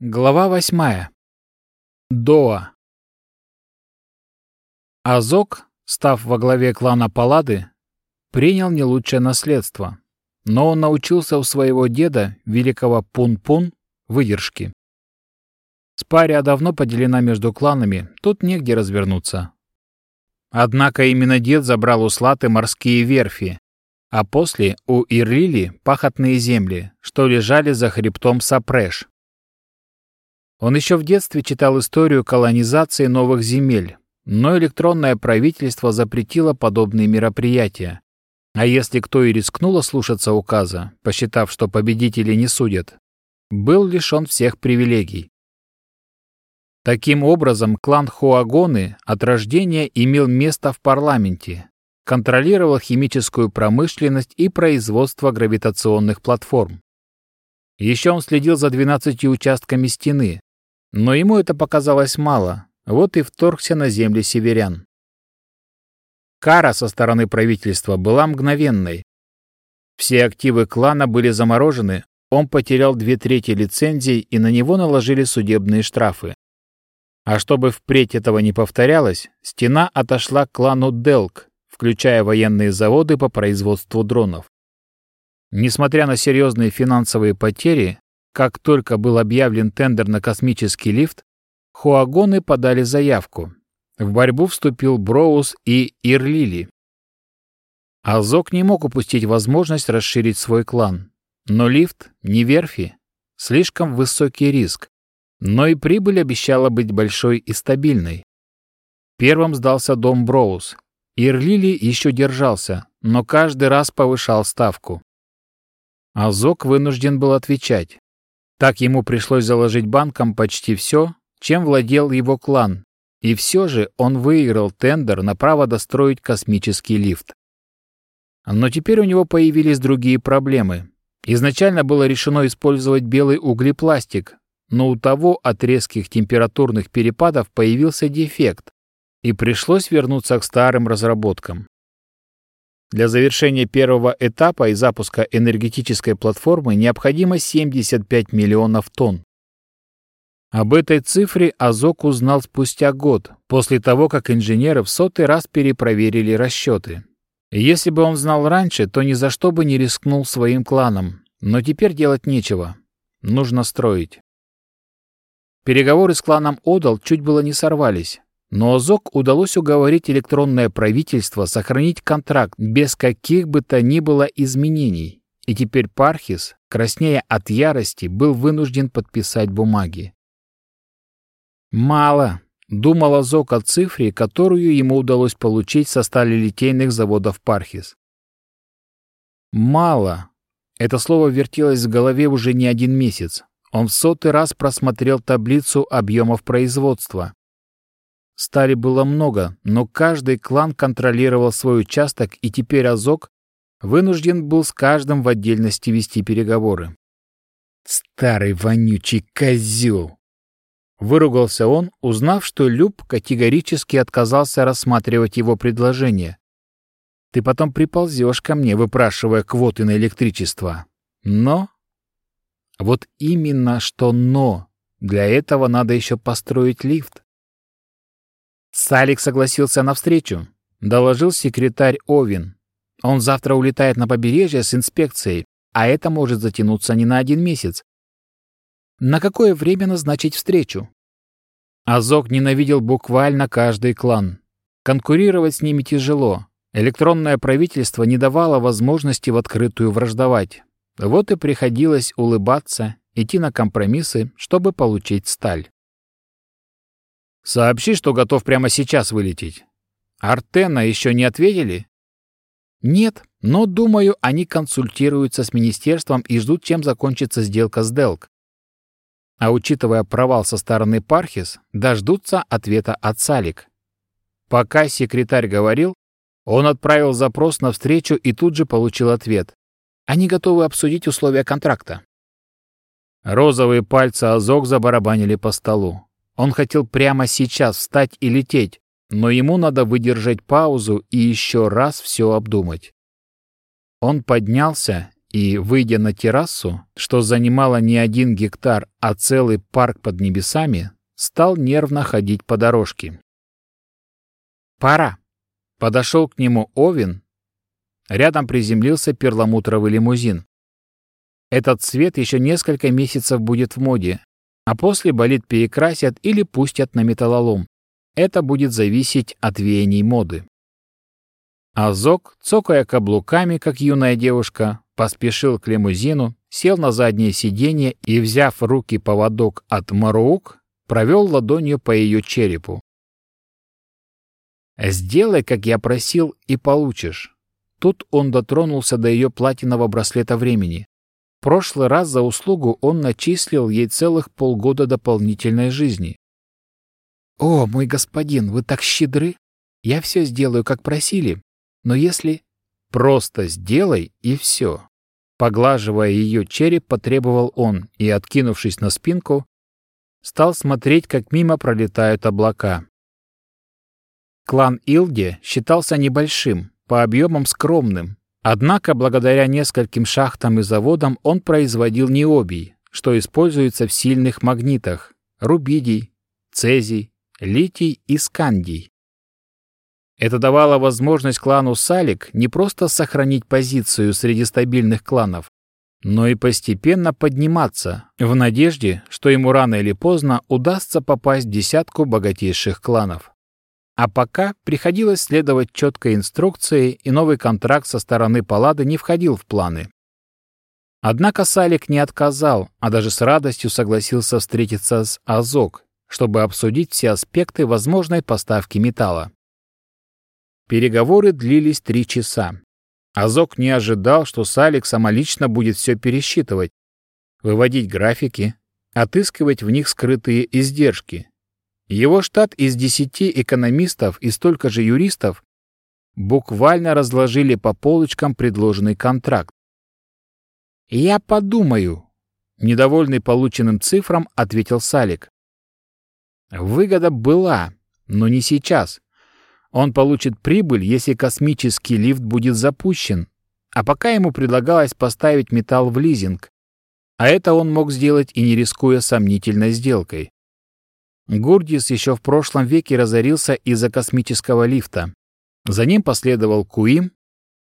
Глава восьмая. Доа. Азок, став во главе клана Палады, принял не лучшее наследство, но он научился у своего деда, великого Пун-Пун, выдержки. Спария давно поделена между кланами, тут негде развернуться. Однако именно дед забрал у Слаты морские верфи, а после у Ирлили пахотные земли, что лежали за хребтом Сапреш. Он еще в детстве читал историю колонизации новых земель, но электронное правительство запретило подобные мероприятия. А если кто и рискнул слушаться указа, посчитав, что победители не судят, был лишен всех привилегий. Таким образом, клан Хуагоны от рождения имел место в парламенте, контролировал химическую промышленность и производство гравитационных платформ. Еще он следил за 12 участками стены, но ему это показалось мало, вот и вторгся на земли северян. Кара со стороны правительства была мгновенной. Все активы клана были заморожены, он потерял две трети лицензий и на него наложили судебные штрафы. А чтобы впредь этого не повторялось, стена отошла к клану Делк, включая военные заводы по производству дронов. Несмотря на серьезные финансовые потери, как только был объявлен тендер на космический лифт, Хуагоны подали заявку. В борьбу вступил Броуз и Ирлили. Азок не мог упустить возможность расширить свой клан. Но лифт, не верфи, слишком высокий риск. Но и прибыль обещала быть большой и стабильной. Первым сдался дом Броуз. Ирлили еще держался, но каждый раз повышал ставку. Азок вынужден был отвечать. Так ему пришлось заложить банкам почти все, чем владел его клан, и все же он выиграл тендер на право достроить космический лифт. Но теперь у него появились другие проблемы. Изначально было решено использовать белый углепластик, но у того от резких температурных перепадов появился дефект, и пришлось вернуться к старым разработкам. Для завершения первого этапа и запуска энергетической платформы необходимо 75 миллионов тонн. Об этой цифре Азок узнал спустя год, после того, как инженеры в сотый раз перепроверили расчеты. Если бы он знал раньше, то ни за что бы не рискнул своим кланом. Но теперь делать нечего. Нужно строить. Переговоры с кланом Одал чуть было не сорвались. Но Озок удалось уговорить электронное правительство сохранить контракт без каких бы то ни было изменений, и теперь Пархис, краснея от ярости, был вынужден подписать бумаги. «Мало», — думал Озок о цифре, которую ему удалось получить со сталелитейных заводов Пархис. «Мало». Это слово вертелось в голове уже не один месяц. Он в сотый раз просмотрел таблицу объемов производства, Стали было много, но каждый клан контролировал свой участок, и теперь Азок вынужден был с каждым в отдельности вести переговоры. «Старый вонючий козел!» Выругался он, узнав, что Люб категорически отказался рассматривать его предложение. «Ты потом приползешь ко мне, выпрашивая квоты на электричество. Но...» «Вот именно что «но». Для этого надо еще построить лифт. Салик согласился на встречу, доложил секретарь Овин. Он завтра улетает на побережье с инспекцией, а это может затянуться не на один месяц. На какое время назначить встречу? Азок ненавидел буквально каждый клан. Конкурировать с ними тяжело. Электронное правительство не давало возможности в открытую враждовать. Вот и приходилось улыбаться, идти на компромиссы, чтобы получить сталь. Сообщи, что готов прямо сейчас вылететь. Артена еще не ответили? Нет, но, думаю, они консультируются с министерством и ждут, чем закончится сделка с Делк. А учитывая провал со стороны Пархис, дождутся ответа от Салик. Пока секретарь говорил, он отправил запрос на встречу и тут же получил ответ. Они готовы обсудить условия контракта. Розовые пальцы Азок забарабанили по столу. Он хотел прямо сейчас встать и лететь, но ему надо выдержать паузу и еще раз все обдумать. Он поднялся и, выйдя на террасу, что занимала не один гектар, а целый парк под небесами, стал нервно ходить по дорожке. «Пора!» Подошел к нему Овен. Рядом приземлился перламутровый лимузин. Этот цвет еще несколько месяцев будет в моде, а после болит перекрасят или пустят на металлолом. Это будет зависеть от веяний моды. Азок, цокая каблуками, как юная девушка, поспешил к лимузину, сел на заднее сиденье и, взяв в руки поводок от Марук, провел ладонью по ее черепу. «Сделай, как я просил, и получишь». Тут он дотронулся до ее платинового браслета времени. Прошлый раз за услугу он начислил ей целых полгода дополнительной жизни. «О, мой господин, вы так щедры! Я все сделаю, как просили. Но если... Просто сделай, и все. Поглаживая ее череп, потребовал он и, откинувшись на спинку, стал смотреть, как мимо пролетают облака. Клан Илде считался небольшим, по объемам скромным, однако благодаря нескольким шахтам и заводам он производил необий, что используется в сильных магнитах – рубидий, цезий, литий и скандий. Это давало возможность клану Салик не просто сохранить позицию среди стабильных кланов, но и постепенно подниматься, в надежде, что ему рано или поздно удастся попасть в десятку богатейших кланов. А пока приходилось следовать четкой инструкции, и новый контракт со стороны Паллады не входил в планы. Однако Салик не отказал, а даже с радостью согласился встретиться с Азок, чтобы обсудить все аспекты возможной поставки металла. Переговоры длились три часа. Азок не ожидал, что Салик самолично будет все пересчитывать, выводить графики, отыскивать в них скрытые издержки. Его штат из десяти экономистов и столько же юристов буквально разложили по полочкам предложенный контракт. «Я подумаю», — недовольный полученным цифрам, ответил Салик. Выгода была, но не сейчас. Он получит прибыль, если космический лифт будет запущен, а пока ему предлагалось поставить металл в лизинг, а это он мог сделать и не рискуя сомнительной сделкой. Гурдис еще в прошлом веке разорился из-за космического лифта. За ним последовал Куим,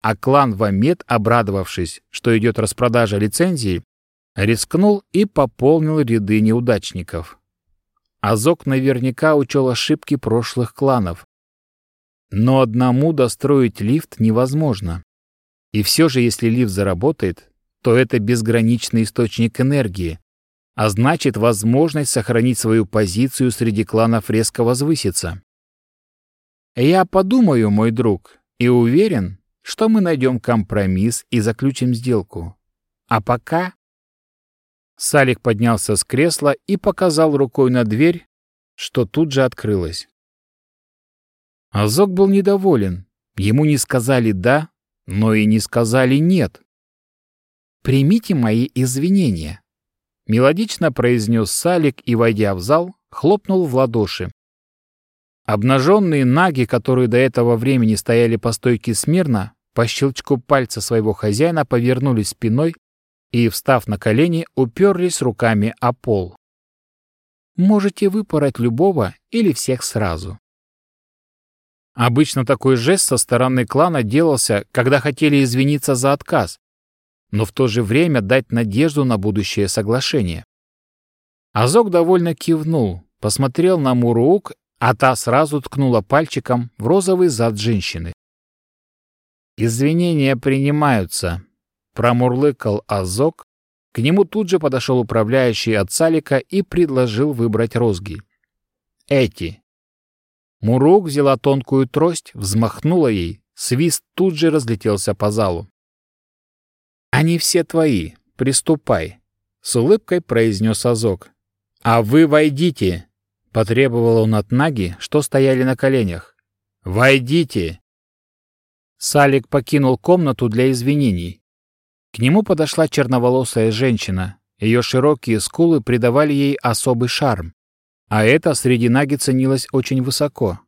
а клан Вамет, обрадовавшись, что идет распродажа лицензии, рискнул и пополнил ряды неудачников. Азок наверняка учел ошибки прошлых кланов, но одному достроить лифт невозможно. И все же, если лифт заработает, то это безграничный источник энергии, а значит, возможность сохранить свою позицию среди кланов резко возвысится. Я подумаю, мой друг, и уверен, что мы найдем компромисс и заключим сделку. А пока... Салик поднялся с кресла и показал рукой на дверь, что тут же открылась. Азок был недоволен. Ему не сказали «да», но и не сказали «нет». «Примите мои извинения», — мелодично произнес Салик и, войдя в зал, хлопнул в ладоши. Обнаженные наги, которые до этого времени стояли по стойке смирно, по щелчку пальца своего хозяина повернулись спиной и, встав на колени, уперлись руками о пол. «Можете выпороть любого или всех сразу», Обычно такой жест со стороны клана делался, когда хотели извиниться за отказ, но в то же время дать надежду на будущее соглашение. Азок довольно кивнул, посмотрел на Муруук, а та сразу ткнула пальчиком в розовый зад женщины. «Извинения принимаются», — промурлыкал Азок. К нему тут же подошел управляющий от Салика и предложил выбрать розги. «Эти, Мурук взяла тонкую трость, взмахнула ей, свист тут же разлетелся по залу. «Они все твои, приступай», — с улыбкой произнес Азок. «А вы войдите», — потребовал он от Наги, что стояли на коленях. «Войдите!» Салик покинул комнату для извинений. К нему подошла черноволосая женщина. Ее широкие скулы придавали ей особый шарм. А это среди Наги ценилось очень высоко.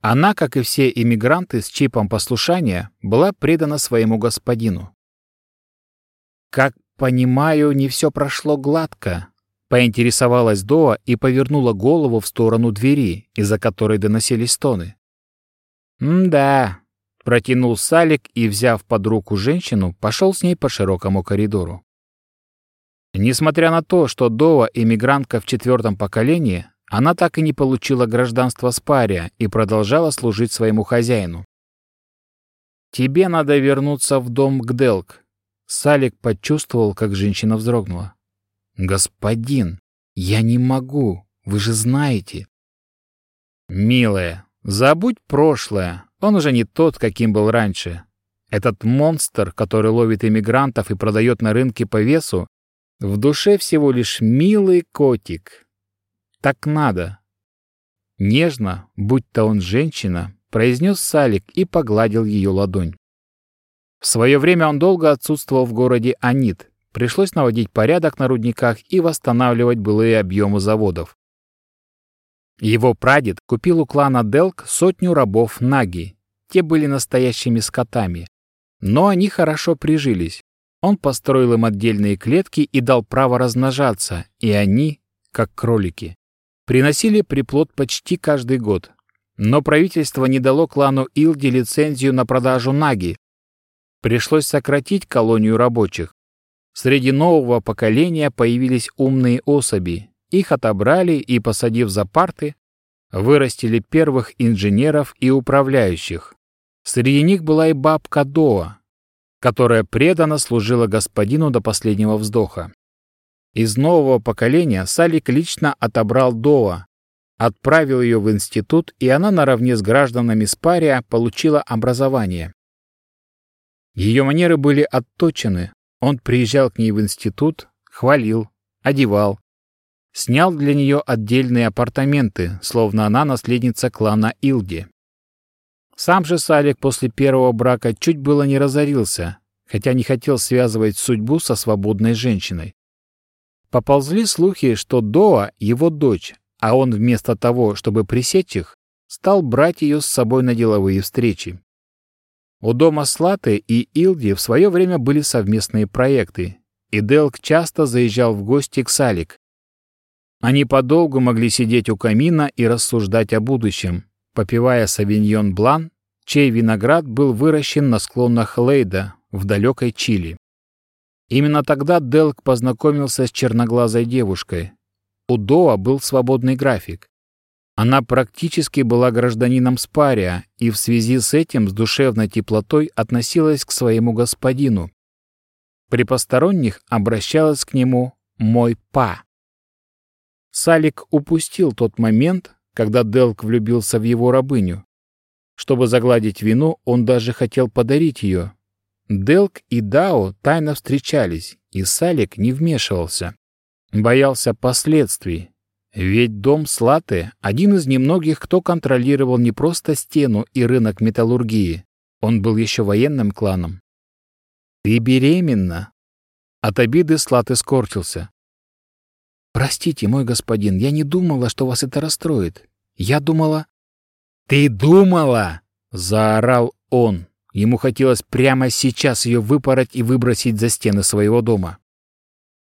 Она, как и все иммигранты с чипом послушания, была предана своему господину. Как понимаю, не все прошло гладко. Поинтересовалась Доа и повернула голову в сторону двери, из-за которой доносились стоны. «М-да», — протянул Салик и, взяв под руку женщину, пошел с ней по широкому коридору. Несмотря на то, что Доа — иммигрантка в четвертом поколении, она так и не получила гражданство Спария и продолжала служить своему хозяину. «Тебе надо вернуться в дом Гделк». Салик почувствовал, как женщина вздрогнула. «Господин, я не могу, вы же знаете». «Милая, забудь прошлое, он уже не тот, каким был раньше. Этот монстр, который ловит иммигрантов и продает на рынке по весу, в душе всего лишь милый котик. Так надо. Нежно, будь то он женщина, произнес Салик и погладил ее ладонь. В свое время он долго отсутствовал в городе Анит. Пришлось наводить порядок на рудниках и восстанавливать былые объемы заводов. Его прадед купил у клана Делк сотню рабов Наги. Те были настоящими скотами. Но они хорошо прижились. Он построил им отдельные клетки и дал право размножаться, и они, как кролики, приносили приплод почти каждый год. Но правительство не дало клану Илди лицензию на продажу наги. Пришлось сократить колонию рабочих. Среди нового поколения появились умные особи. Их отобрали и, посадив за парты, вырастили первых инженеров и управляющих. Среди них была и бабка Доа, которая преданно служила господину до последнего вздоха. Из нового поколения Салик лично отобрал Доа, отправил ее в институт, и она наравне с гражданами Спария получила образование. Ее манеры были отточены. Он приезжал к ней в институт, хвалил, одевал, снял для нее отдельные апартаменты, словно она наследница клана Илди. Сам же Салик после первого брака чуть было не разорился, хотя не хотел связывать судьбу со свободной женщиной. Поползли слухи, что Доа — его дочь, а он вместо того, чтобы пресечь их, стал брать ее с собой на деловые встречи. У дома Слаты и Илди в свое время были совместные проекты, и Делк часто заезжал в гости к Салик. Они подолгу могли сидеть у камина и рассуждать о будущем, попивая савиньон блан, чей виноград был выращен на склонах Лейда в далекой Чили. Именно тогда Делк познакомился с черноглазой девушкой. У Доа был свободный график. Она практически была гражданином Спария и в связи с этим с душевной теплотой относилась к своему господину. При посторонних обращалась к нему «мой па». Салик упустил тот момент, когда Делк влюбился в его рабыню. Чтобы загладить вину, он даже хотел подарить ее. Делк и Дао тайно встречались, и Салик не вмешивался. Боялся последствий. Ведь дом Слаты — один из немногих, кто контролировал не просто стену и рынок металлургии. Он был еще военным кланом. «Ты беременна!» От обиды Слаты скорчился. «Простите, мой господин, я не думала, что вас это расстроит. Я думала...» «Ты думала?» — заорал он. Ему хотелось прямо сейчас ее выпороть и выбросить за стены своего дома.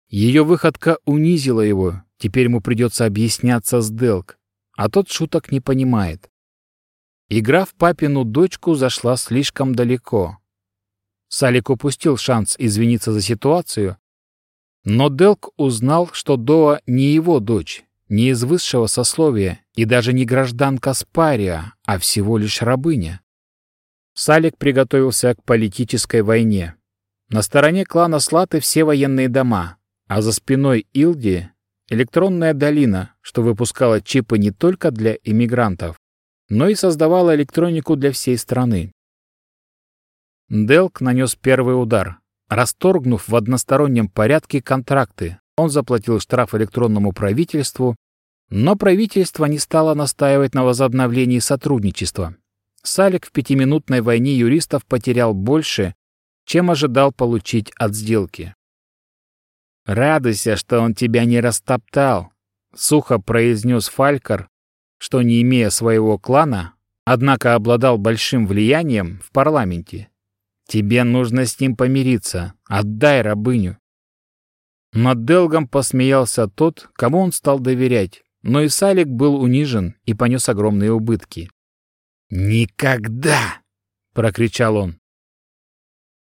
Ее выходка унизила его, теперь ему придется объясняться с Делк, а тот шуток не понимает. Игра в папину дочку зашла слишком далеко. Салик упустил шанс извиниться за ситуацию, но Делк узнал, что Доа не его дочь, не из высшего сословия и даже не гражданка Спария, а всего лишь рабыня. Салик приготовился к политической войне. На стороне клана Слаты все военные дома, а за спиной Илди — электронная долина, что выпускала чипы не только для иммигрантов, но и создавала электронику для всей страны. Делк нанес первый удар, Расторгнув в одностороннем порядке контракты, он заплатил штраф электронному правительству, но правительство не стало настаивать на возобновлении сотрудничества. Салик в пятиминутной войне юристов потерял больше, чем ожидал получить от сделки. «Радуйся, что он тебя не растоптал», — сухо произнес Фалькар, что, не имея своего клана, однако обладал большим влиянием в парламенте. Тебе нужно с ним помириться. Отдай рабыню. Над Делгом посмеялся тот, кому он стал доверять, но и Салик был унижен и понес огромные убытки. «Никогда!» — прокричал он.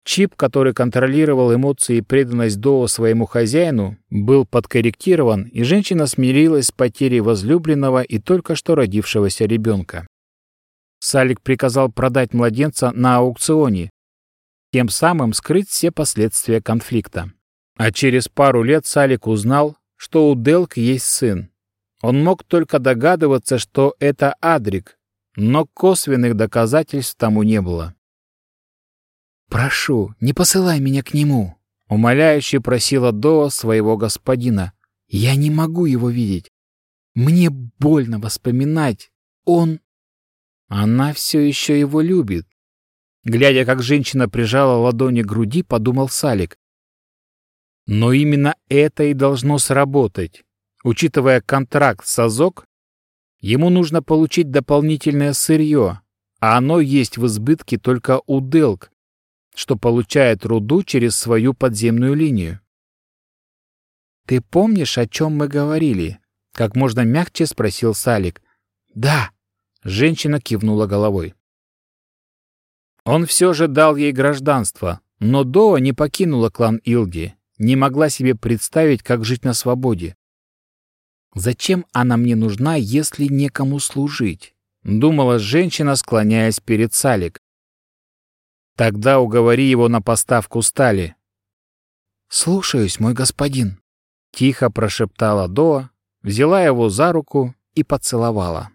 Чип, который контролировал эмоции и преданность Доу своему хозяину, был подкорректирован, и женщина смирилась с потерей возлюбленного и только что родившегося ребенка. Салик приказал продать младенца на аукционе, тем самым скрыть все последствия конфликта. А через пару лет Салик узнал, что у Делк есть сын. Он мог только догадываться, что это Адрик, но косвенных доказательств тому не было. «Прошу, не посылай меня к нему», — умоляюще просила Доа своего господина. «Я не могу его видеть. Мне больно воспоминать. Он...» Она все еще его любит. Глядя, как женщина прижала ладони к груди, подумал Салик. Но именно это и должно сработать. Учитывая контракт с Азок, ему нужно получить дополнительное сырье, а оно есть в избытке только у Делк, что получает руду через свою подземную линию. «Ты помнишь, о чем мы говорили?» — как можно мягче спросил Салик. «Да», — женщина кивнула головой. Он все же дал ей гражданство, но Доа не покинула клан Илди, не могла себе представить, как жить на свободе. «Зачем она мне нужна, если некому служить?» — думала женщина, склоняясь перед Салик. Тогда уговори его на поставку стали. «Слушаюсь, мой господин», — тихо прошептала Доа, взяла его за руку и поцеловала.